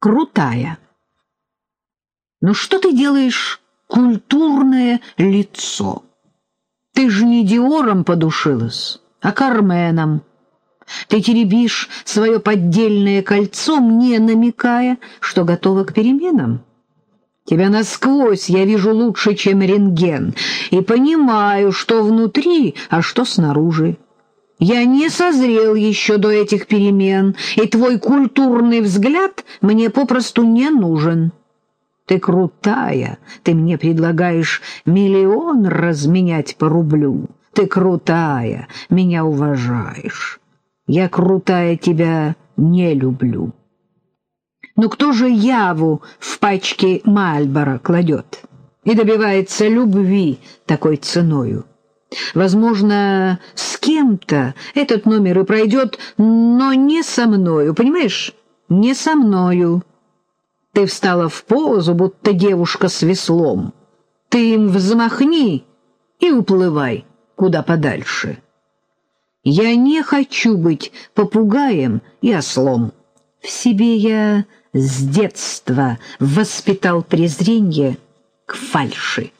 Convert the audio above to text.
крутая. Ну что ты делаешь культурное лицо? Ты же не Диором подушилась, а Карменом. Ты теребишь свое поддельное кольцо, мне намекая, что готова к переменам. Тебя насквозь я вижу лучше, чем рентген, и понимаю, что внутри, а что снаружи. Я не созрел еще до этих перемен, и твой культурный взгляд мне попросту не нужен. Ты крутая, ты мне предлагаешь миллион разменять по рублю. Ты крутая, меня уважаешь. Я крутая тебя не люблю. Но кто же Яву в пачке Мальбора кладет и добивается любви такой ценою? Возможно, с кем-то этот номер и пройдет, но не со мною, понимаешь? Не со мною. Ты встала в позу, будто девушка с веслом. Ты им взмахни и уплывай куда подальше. Я не хочу быть попугаем и ослом. В себе я с детства воспитал презрение к фальши.